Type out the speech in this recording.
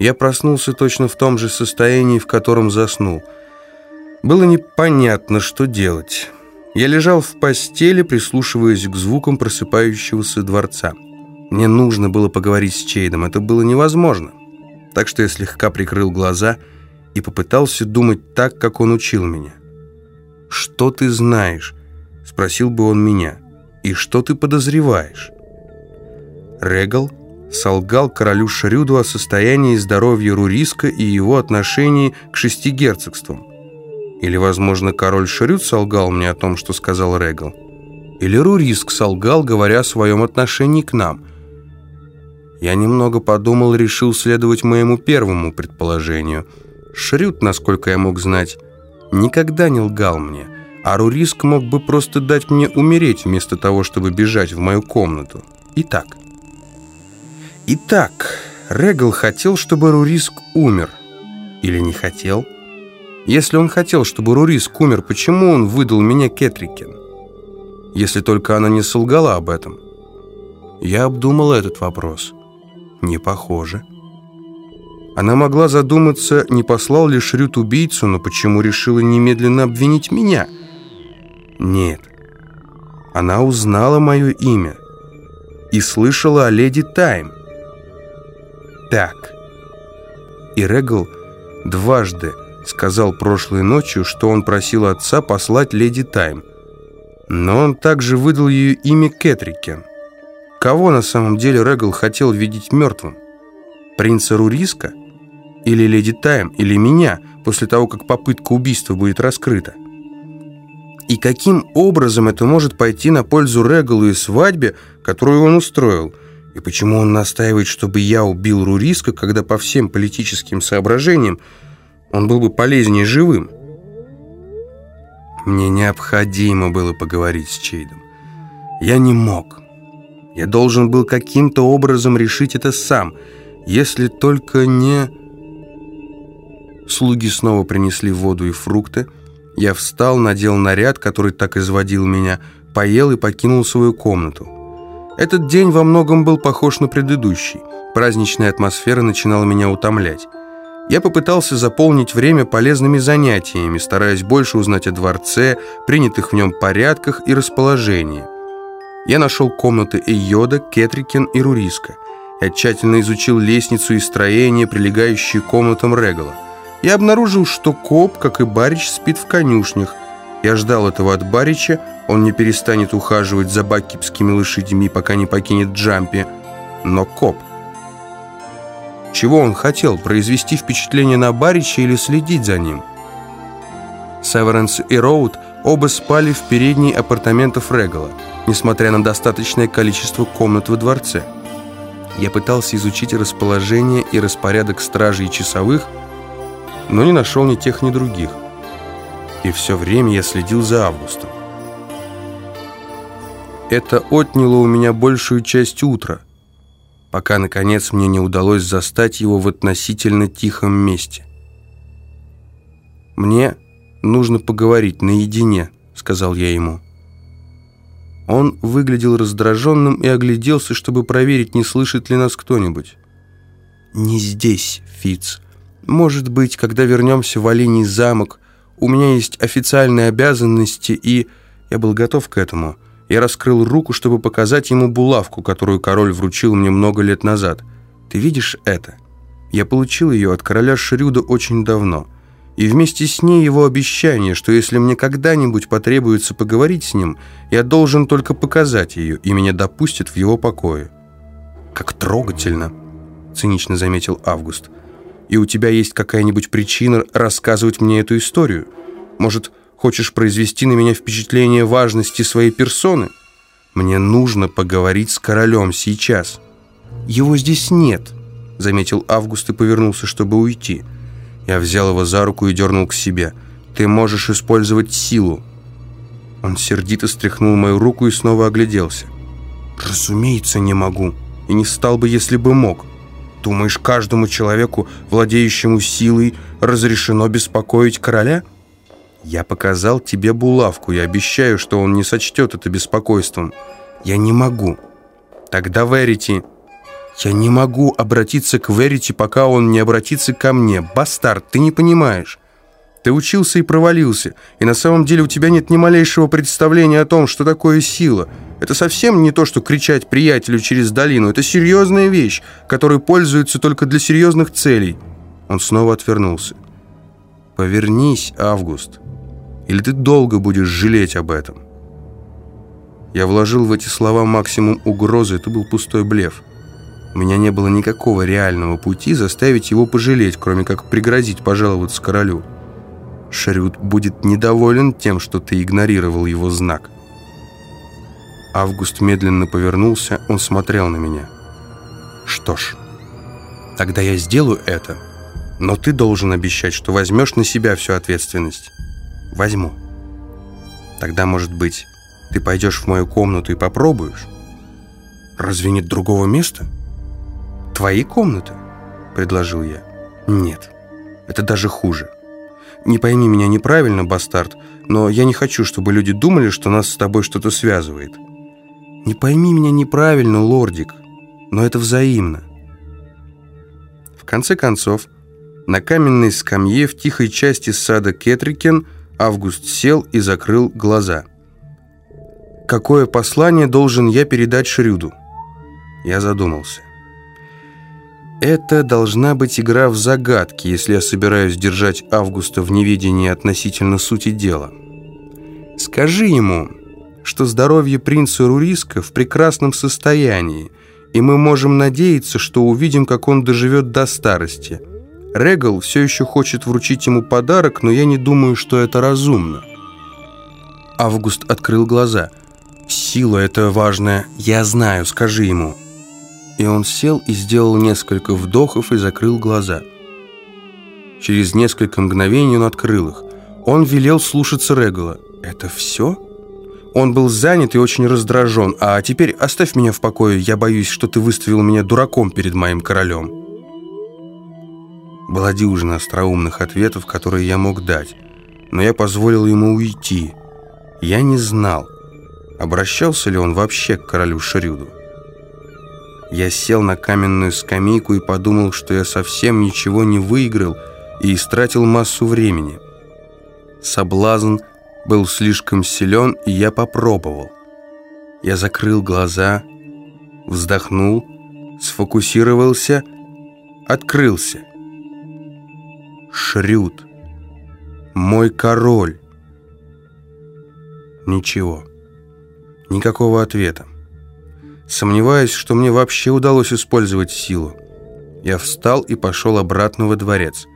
Я проснулся точно в том же состоянии, в котором заснул. Было непонятно, что делать. Я лежал в постели, прислушиваясь к звукам просыпающегося дворца. Мне нужно было поговорить с Чейдом, это было невозможно. Так что я слегка прикрыл глаза и попытался думать так, как он учил меня. «Что ты знаешь?» — спросил бы он меня. «И что ты подозреваешь?» Регал солгал королю Шрюду о состоянии здоровья Руриска и его отношении к шести герцогствам. Или, возможно, король Шрюд солгал мне о том, что сказал Регал. Или Руриск солгал, говоря о своем отношении к нам. Я немного подумал и решил следовать моему первому предположению. Шрюд, насколько я мог знать, никогда не лгал мне, а Руриск мог бы просто дать мне умереть вместо того, чтобы бежать в мою комнату. Итак... Итак, Регал хотел, чтобы Руриск умер. Или не хотел? Если он хотел, чтобы Руриск умер, почему он выдал меня Кетрикен? Если только она не солгала об этом. Я обдумал этот вопрос. Не похоже. Она могла задуматься, не послал ли Шрют убийцу, но почему решила немедленно обвинить меня? Нет. Она узнала мое имя и слышала о леди Тайм так. И Регл дважды сказал прошлой ночью, что он просил отца послать леди Тайм. Но он также выдал ее имя Кэтрикен. Кого на самом деле Регл хотел видеть мертвым? Принца Руриска? Или леди Тайм? Или меня, после того, как попытка убийства будет раскрыта? И каким образом это может пойти на пользу Регалу и свадьбе, которую он устроил – и почему он настаивает, чтобы я убил Руриска, когда по всем политическим соображениям он был бы полезнее живым? Мне необходимо было поговорить с Чейдом. Я не мог. Я должен был каким-то образом решить это сам, если только не... Слуги снова принесли воду и фрукты. Я встал, надел наряд, который так изводил меня, поел и покинул свою комнату. Этот день во многом был похож на предыдущий. Праздничная атмосфера начинала меня утомлять. Я попытался заполнить время полезными занятиями, стараясь больше узнать о дворце, принятых в нем порядках и расположении. Я нашел комнаты Эйода, Кетрикен и Руриска. Я тщательно изучил лестницу и строение, прилегающие к комнатам Регала. Я обнаружил, что Коп, как и Барич, спит в конюшнях, я ждал этого от Барича, он не перестанет ухаживать за бакипскими лошадьми, пока не покинет Джампи. Но коп. Чего он хотел? Произвести впечатление на Барича или следить за ним? Северенс и Роуд оба спали в передней апартаментов Регала, несмотря на достаточное количество комнат во дворце. Я пытался изучить расположение и распорядок стражей и часовых, но не нашел ни тех, ни других и все время я следил за Августом. Это отняло у меня большую часть утра, пока, наконец, мне не удалось застать его в относительно тихом месте. «Мне нужно поговорить наедине», — сказал я ему. Он выглядел раздраженным и огляделся, чтобы проверить, не слышит ли нас кто-нибудь. «Не здесь, Фиц. Может быть, когда вернемся в Олений замок, у меня есть официальные обязанности, и я был готов к этому. Я раскрыл руку, чтобы показать ему булавку, которую король вручил мне много лет назад. Ты видишь это? Я получил ее от короля Шрюда очень давно. И вместе с ней его обещание, что если мне когда-нибудь потребуется поговорить с ним, я должен только показать ее, и меня допустят в его покое. «Как трогательно!» — цинично заметил Август и у тебя есть какая-нибудь причина рассказывать мне эту историю? Может, хочешь произвести на меня впечатление важности своей персоны? Мне нужно поговорить с королем сейчас. Его здесь нет, заметил Август и повернулся, чтобы уйти. Я взял его за руку и дернул к себе. Ты можешь использовать силу. Он сердито стряхнул мою руку и снова огляделся. «Разумеется, не могу. И не стал бы, если бы мог. Думаешь, каждому человеку, владеющему силой, разрешено беспокоить короля? Я показал тебе булавку и обещаю, что он не сочтет это беспокойством. Я не могу. Тогда Верити... Я не могу обратиться к Верити, пока он не обратится ко мне. Бастард, ты не понимаешь. Ты учился и провалился, и на самом деле у тебя нет ни малейшего представления о том, что такое сила. Это совсем не то, что кричать приятелю через долину. Это серьезная вещь, которой пользуются только для серьезных целей. Он снова отвернулся. Повернись, Август, или ты долго будешь жалеть об этом. Я вложил в эти слова максимум угрозы, это был пустой блеф. У меня не было никакого реального пути заставить его пожалеть, кроме как пригрозить пожаловаться королю. Шарют будет недоволен тем, что ты игнорировал его знак. Август медленно повернулся, он смотрел на меня. Что ж, тогда я сделаю это, но ты должен обещать, что возьмешь на себя всю ответственность. Возьму. Тогда, может быть, ты пойдешь в мою комнату и попробуешь? Разве нет другого места? Твои комнаты? Предложил я. Нет, это даже хуже. Не пойми меня неправильно, бастард, но я не хочу, чтобы люди думали, что нас с тобой что-то связывает. Не пойми меня неправильно, лордик, но это взаимно. В конце концов, на каменной скамье в тихой части сада Кетрикен Август сел и закрыл глаза. «Какое послание должен я передать Шрюду?» Я задумался. Это должна быть игра в загадки, если я собираюсь держать Августа в неведении относительно сути дела. Скажи ему, что здоровье принца Руриска в прекрасном состоянии, и мы можем надеяться, что увидим, как он доживет до старости. Регал все еще хочет вручить ему подарок, но я не думаю, что это разумно. Август открыл глаза. «Сила — это важная. Я знаю, скажи ему». И он сел и сделал несколько вдохов и закрыл глаза. Через несколько мгновений он открыл их. Он велел слушаться Регала. «Это все?» Он был занят и очень раздражен. «А теперь оставь меня в покое. Я боюсь, что ты выставил меня дураком перед моим королем». Была дюжина остроумных ответов, которые я мог дать. Но я позволил ему уйти. Я не знал, обращался ли он вообще к королю Шрюду. Я сел на каменную скамейку и подумал, что я совсем ничего не выиграл и истратил массу времени. Соблазн был слишком силен, и я попробовал. Я закрыл глаза, вздохнул, сфокусировался, открылся. Шрюд. Мой король. Ничего. Никакого ответа. Сомневаюсь, что мне вообще удалось использовать силу. Я встал и пошел обратно во дворец.